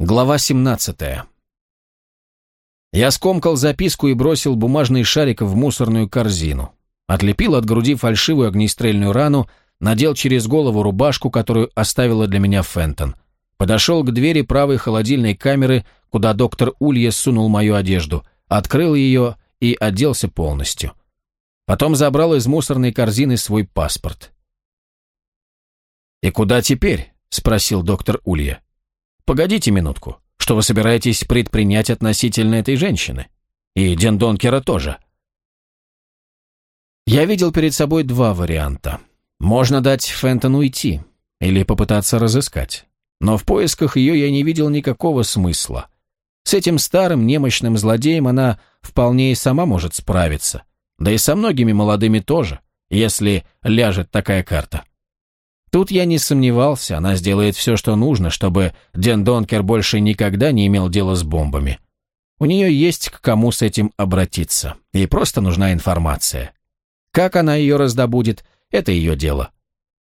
Глава 17. Я скомкал записку и бросил бумажный шарик в мусорную корзину. Отлепил от груди фальшивую огнестрельную рану, надел через голову рубашку, которую оставила для меня Фентон. Подошел к двери правой холодильной камеры, куда доктор Улье сунул мою одежду, открыл ее и оделся полностью. Потом забрал из мусорной корзины свой паспорт. «И куда теперь?» – спросил доктор Улье. Погодите минутку. Что вы собираетесь предпринять относительно этой женщины? И Дендонкера тоже. Я видел перед собой два варианта. Можно дать Фентон уйти или попытаться разыскать. Но в поисках ее я не видел никакого смысла. С этим старым немощным злодеем она вполне и сама может справиться. Да и со многими молодыми тоже, если ляжет такая карта. Тут я не сомневался, она сделает все, что нужно, чтобы Ден Донкер больше никогда не имел дела с бомбами. У нее есть к кому с этим обратиться. Ей просто нужна информация. Как она ее раздобудет, это ее дело.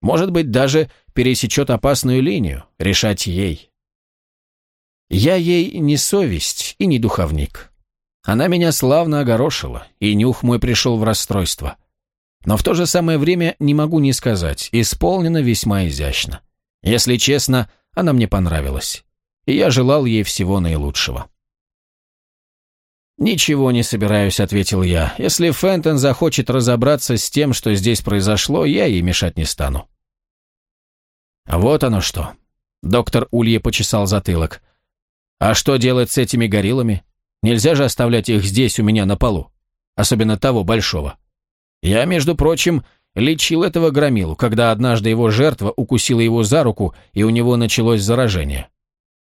Может быть, даже пересечет опасную линию, решать ей. Я ей не совесть и не духовник. Она меня славно огорошила, и нюх мой пришел в расстройство. Но в то же самое время не могу не сказать, исполнено весьма изящно. Если честно, она мне понравилась. И я желал ей всего наилучшего. «Ничего не собираюсь», — ответил я. «Если Фентон захочет разобраться с тем, что здесь произошло, я ей мешать не стану». «Вот оно что». Доктор Улье почесал затылок. «А что делать с этими гориллами? Нельзя же оставлять их здесь у меня на полу. Особенно того большого». Я, между прочим, лечил этого громилу, когда однажды его жертва укусила его за руку, и у него началось заражение.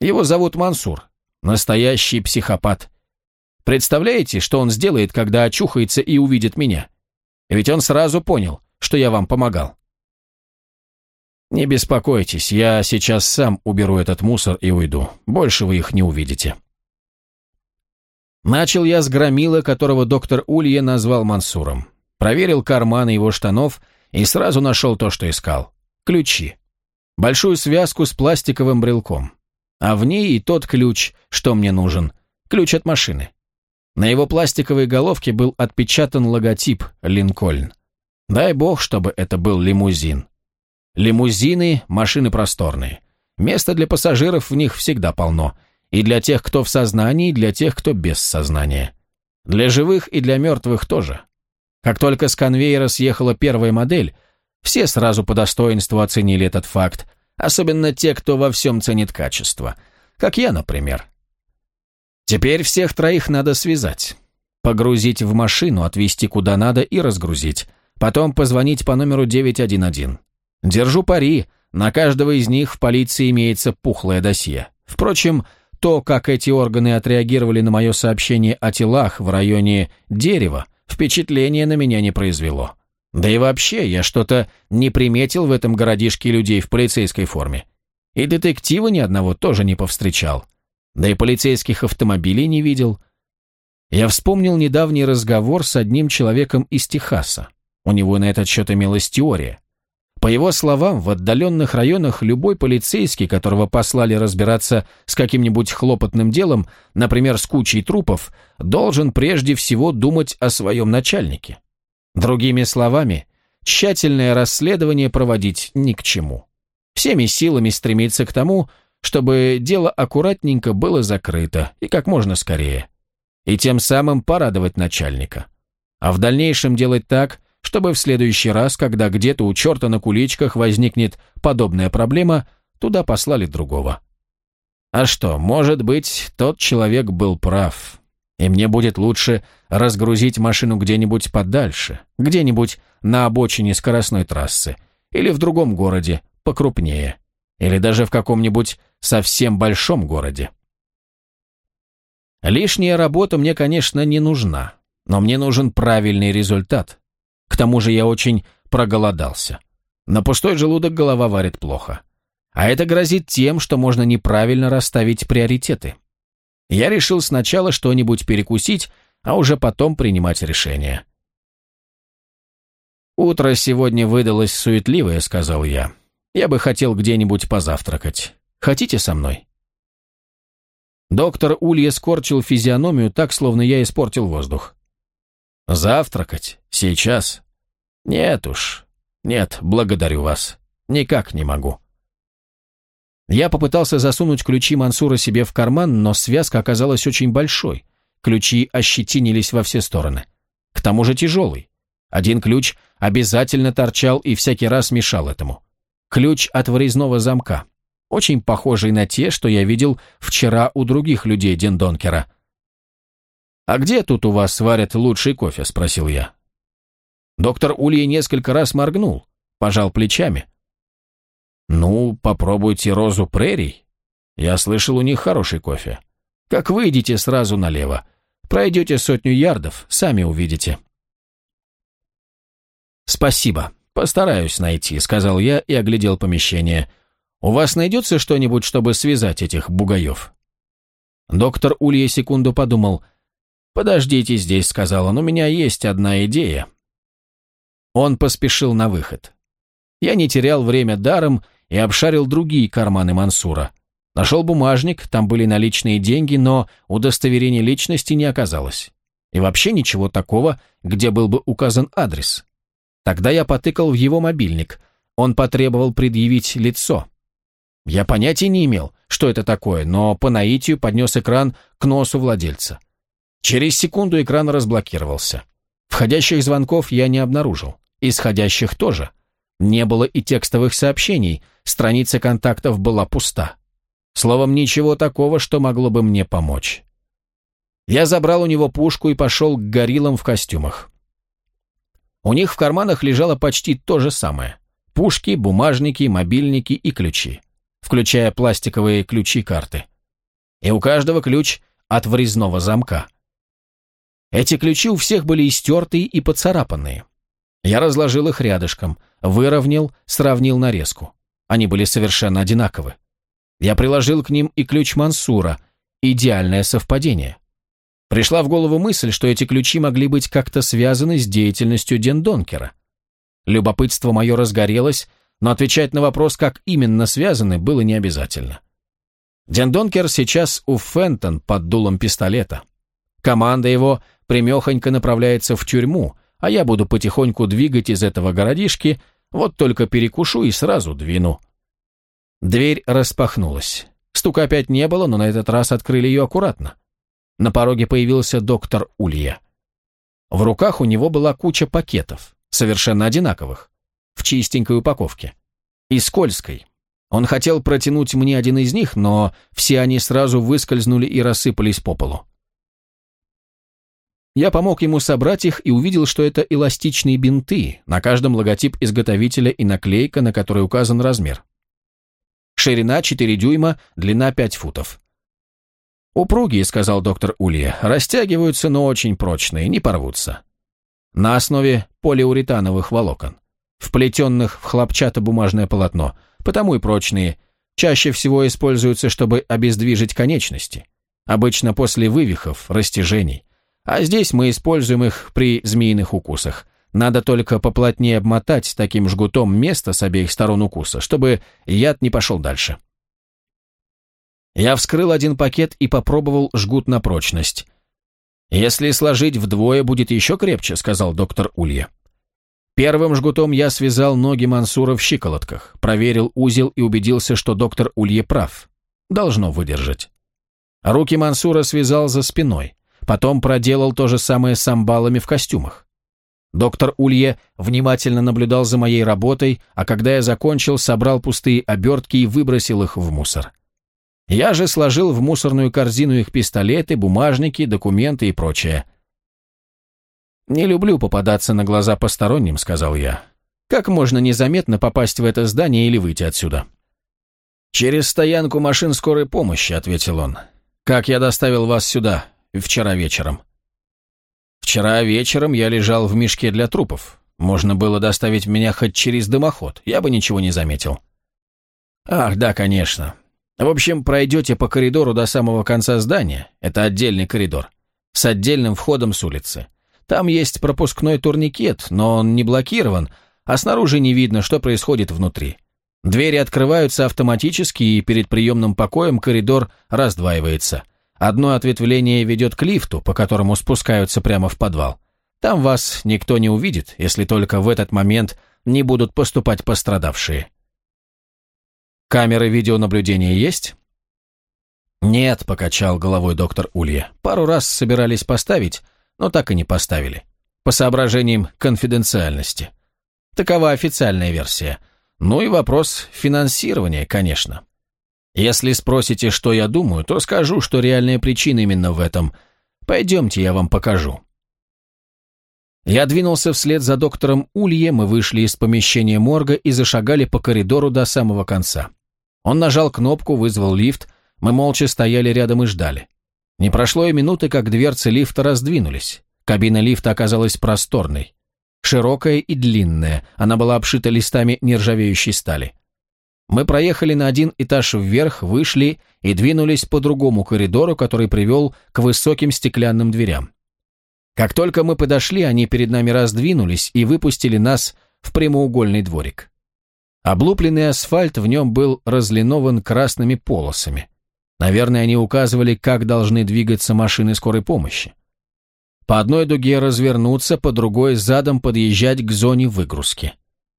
Его зовут Мансур. Настоящий психопат. Представляете, что он сделает, когда очухается и увидит меня? Ведь он сразу понял, что я вам помогал. Не беспокойтесь, я сейчас сам уберу этот мусор и уйду. Больше вы их не увидите. Начал я с громила, которого доктор Улье назвал Мансуром. Проверил карманы его штанов и сразу нашел то, что искал. Ключи. Большую связку с пластиковым брелком. А в ней и тот ключ, что мне нужен. Ключ от машины. На его пластиковой головке был отпечатан логотип «Линкольн». Дай бог, чтобы это был лимузин. Лимузины – машины просторные. Места для пассажиров в них всегда полно. И для тех, кто в сознании, и для тех, кто без сознания. Для живых и для мертвых тоже. Как только с конвейера съехала первая модель, все сразу по достоинству оценили этот факт, особенно те, кто во всем ценит качество, как я, например. Теперь всех троих надо связать. Погрузить в машину, отвезти куда надо и разгрузить. Потом позвонить по номеру 911. Держу пари, на каждого из них в полиции имеется пухлое досье. Впрочем, то, как эти органы отреагировали на мое сообщение о телах в районе Дерева, впечатление на меня не произвело. Да и вообще, я что-то не приметил в этом городишке людей в полицейской форме. И детектива ни одного тоже не повстречал. Да и полицейских автомобилей не видел. Я вспомнил недавний разговор с одним человеком из Техаса. У него на этот счет имелась теория. По его словам, в отдаленных районах любой полицейский, которого послали разбираться с каким-нибудь хлопотным делом, например, с кучей трупов, должен прежде всего думать о своем начальнике. Другими словами, тщательное расследование проводить ни к чему. Всеми силами стремиться к тому, чтобы дело аккуратненько было закрыто и как можно скорее. И тем самым порадовать начальника. А в дальнейшем делать так, чтобы в следующий раз, когда где-то у черта на куличках возникнет подобная проблема, туда послали другого. А что, может быть, тот человек был прав, и мне будет лучше разгрузить машину где-нибудь подальше, где-нибудь на обочине скоростной трассы, или в другом городе, покрупнее, или даже в каком-нибудь совсем большом городе. Лишняя работа мне, конечно, не нужна, но мне нужен правильный результат, к тому же я очень проголодался. На пустой желудок голова варит плохо. А это грозит тем, что можно неправильно расставить приоритеты. Я решил сначала что-нибудь перекусить, а уже потом принимать решение. «Утро сегодня выдалось суетливое», — сказал я. «Я бы хотел где-нибудь позавтракать. Хотите со мной?» Доктор Улья скорчил физиономию так, словно я испортил воздух. «Завтракать? Сейчас?» «Нет уж. Нет, благодарю вас. Никак не могу». Я попытался засунуть ключи Мансура себе в карман, но связка оказалась очень большой. Ключи ощетинились во все стороны. К тому же тяжелый. Один ключ обязательно торчал и всякий раз мешал этому. Ключ от вырезного замка очень похожий на те, что я видел вчера у других людей Дендонкера. «А где тут у вас сварят лучший кофе?» – спросил я. Доктор Улья несколько раз моргнул, пожал плечами. «Ну, попробуйте розу прерий. Я слышал, у них хороший кофе. Как выйдете сразу налево, пройдете сотню ярдов, сами увидите». «Спасибо, постараюсь найти», — сказал я и оглядел помещение. У вас найдется что-нибудь, чтобы связать этих бугаев?» Доктор Улья секунду подумал. «Подождите здесь», — сказал он, — «у меня есть одна идея». Он поспешил на выход. Я не терял время даром и обшарил другие карманы Мансура. Нашел бумажник, там были наличные деньги, но удостоверения личности не оказалось. И вообще ничего такого, где был бы указан адрес. Тогда я потыкал в его мобильник. Он потребовал предъявить лицо. Я понятия не имел, что это такое, но по наитию поднес экран к носу владельца. Через секунду экран разблокировался. Входящих звонков я не обнаружил. Исходящих тоже. Не было и текстовых сообщений, страница контактов была пуста. Словом, ничего такого, что могло бы мне помочь. Я забрал у него пушку и пошел к гориллам в костюмах. У них в карманах лежало почти то же самое. Пушки, бумажники, мобильники и ключи включая пластиковые ключи-карты. И у каждого ключ от врезного замка. Эти ключи у всех были истертые и поцарапанные. Я разложил их рядышком, выровнял, сравнил нарезку. Они были совершенно одинаковы. Я приложил к ним и ключ Мансура. Идеальное совпадение. Пришла в голову мысль, что эти ключи могли быть как-то связаны с деятельностью Дендонкера. Любопытство мое разгорелось, но отвечать на вопрос, как именно связаны, было не обязательно. Дендонкер сейчас у Фентон под дулом пистолета. Команда его примехонько направляется в тюрьму, а я буду потихоньку двигать из этого городишки, вот только перекушу и сразу двину. Дверь распахнулась. Стука опять не было, но на этот раз открыли ее аккуратно. На пороге появился доктор Улья. В руках у него была куча пакетов, совершенно одинаковых в чистенькой упаковке. И скользкой. Он хотел протянуть мне один из них, но все они сразу выскользнули и рассыпались по полу. Я помог ему собрать их и увидел, что это эластичные бинты, на каждом логотип изготовителя и наклейка, на которой указан размер. Ширина 4 дюйма, длина 5 футов. «Упругие», — сказал доктор Улья, — «растягиваются, но очень прочные, не порвутся. На основе полиуретановых волокон вплетенных в хлопчатобумажное полотно, потому и прочные, чаще всего используются, чтобы обездвижить конечности, обычно после вывихов, растяжений. А здесь мы используем их при змеиных укусах. Надо только поплотнее обмотать таким жгутом место с обеих сторон укуса, чтобы яд не пошел дальше. Я вскрыл один пакет и попробовал жгут на прочность. «Если сложить вдвое, будет еще крепче», — сказал доктор Улья. Первым жгутом я связал ноги Мансура в щиколотках, проверил узел и убедился, что доктор Улье прав. Должно выдержать. Руки Мансура связал за спиной. Потом проделал то же самое с амбалами в костюмах. Доктор Улье внимательно наблюдал за моей работой, а когда я закончил, собрал пустые обертки и выбросил их в мусор. Я же сложил в мусорную корзину их пистолеты, бумажники, документы и прочее – «Не люблю попадаться на глаза посторонним», — сказал я. «Как можно незаметно попасть в это здание или выйти отсюда?» «Через стоянку машин скорой помощи», — ответил он. «Как я доставил вас сюда вчера вечером?» «Вчера вечером я лежал в мешке для трупов. Можно было доставить меня хоть через дымоход, я бы ничего не заметил». «Ах, да, конечно. В общем, пройдете по коридору до самого конца здания, это отдельный коридор, с отдельным входом с улицы. Там есть пропускной турникет, но он не блокирован, а снаружи не видно, что происходит внутри. Двери открываются автоматически, и перед приемным покоем коридор раздваивается. Одно ответвление ведет к лифту, по которому спускаются прямо в подвал. Там вас никто не увидит, если только в этот момент не будут поступать пострадавшие. Камеры видеонаблюдения есть? Нет, покачал головой доктор Улья. Пару раз собирались поставить, но так и не поставили. По соображениям конфиденциальности. Такова официальная версия. Ну и вопрос финансирования, конечно. Если спросите, что я думаю, то скажу, что реальная причина именно в этом. Пойдемте, я вам покажу. Я двинулся вслед за доктором Улье, мы вышли из помещения морга и зашагали по коридору до самого конца. Он нажал кнопку, вызвал лифт, мы молча стояли рядом и ждали. Не прошло и минуты, как дверцы лифта раздвинулись. Кабина лифта оказалась просторной. Широкая и длинная, она была обшита листами нержавеющей стали. Мы проехали на один этаж вверх, вышли и двинулись по другому коридору, который привел к высоким стеклянным дверям. Как только мы подошли, они перед нами раздвинулись и выпустили нас в прямоугольный дворик. Облупленный асфальт в нем был разлинован красными полосами. Наверное, они указывали, как должны двигаться машины скорой помощи. По одной дуге развернуться, по другой задом подъезжать к зоне выгрузки.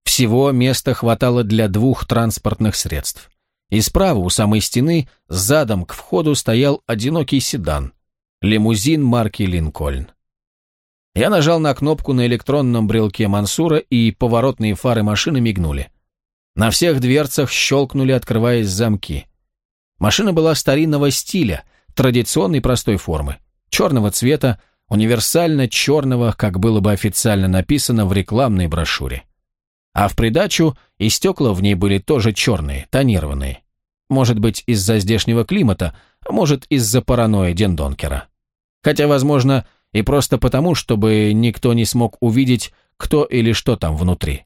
Всего места хватало для двух транспортных средств. И справа, у самой стены, задом к входу стоял одинокий седан. Лимузин марки «Линкольн». Я нажал на кнопку на электронном брелке Мансура, и поворотные фары машины мигнули. На всех дверцах щелкнули, открываясь замки. Машина была старинного стиля, традиционной простой формы, черного цвета, универсально черного, как было бы официально написано в рекламной брошюре. А в придачу и стекла в ней были тоже черные, тонированные. Может быть, из-за здешнего климата, а может, из-за паранойи Дендонкера. Хотя, возможно, и просто потому, чтобы никто не смог увидеть, кто или что там внутри.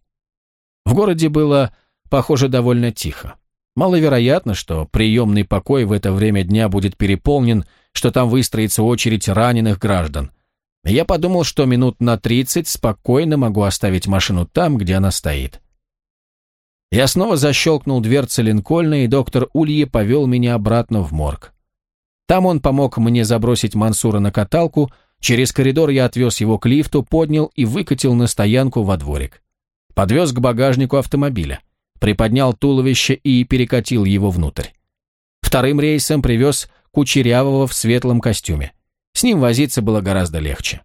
В городе было, похоже, довольно тихо. Маловероятно, что приемный покой в это время дня будет переполнен, что там выстроится очередь раненых граждан – я подумал, что минут на тридцать спокойно могу оставить машину там, где она стоит. Я снова защелкнул дверцы Линкольна, и доктор Улье повел меня обратно в морг. Там он помог мне забросить Мансура на каталку, через коридор я отвез его к лифту, поднял и выкатил на стоянку во дворик. Подвез к багажнику автомобиля, приподнял туловище и перекатил его внутрь. Вторым рейсом привез Кучерявого в светлом костюме. С ним возиться было гораздо легче.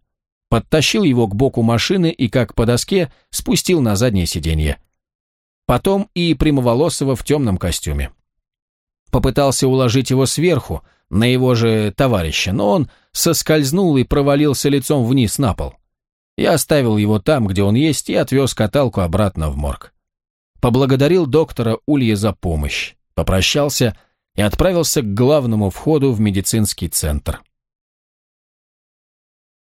Подтащил его к боку машины и, как по доске, спустил на заднее сиденье. Потом и прямоволосого в темном костюме. Попытался уложить его сверху, на его же товарища, но он соскользнул и провалился лицом вниз на пол. Я оставил его там, где он есть, и отвез каталку обратно в морг. Поблагодарил доктора Улья за помощь, попрощался и отправился к главному входу в медицинский центр.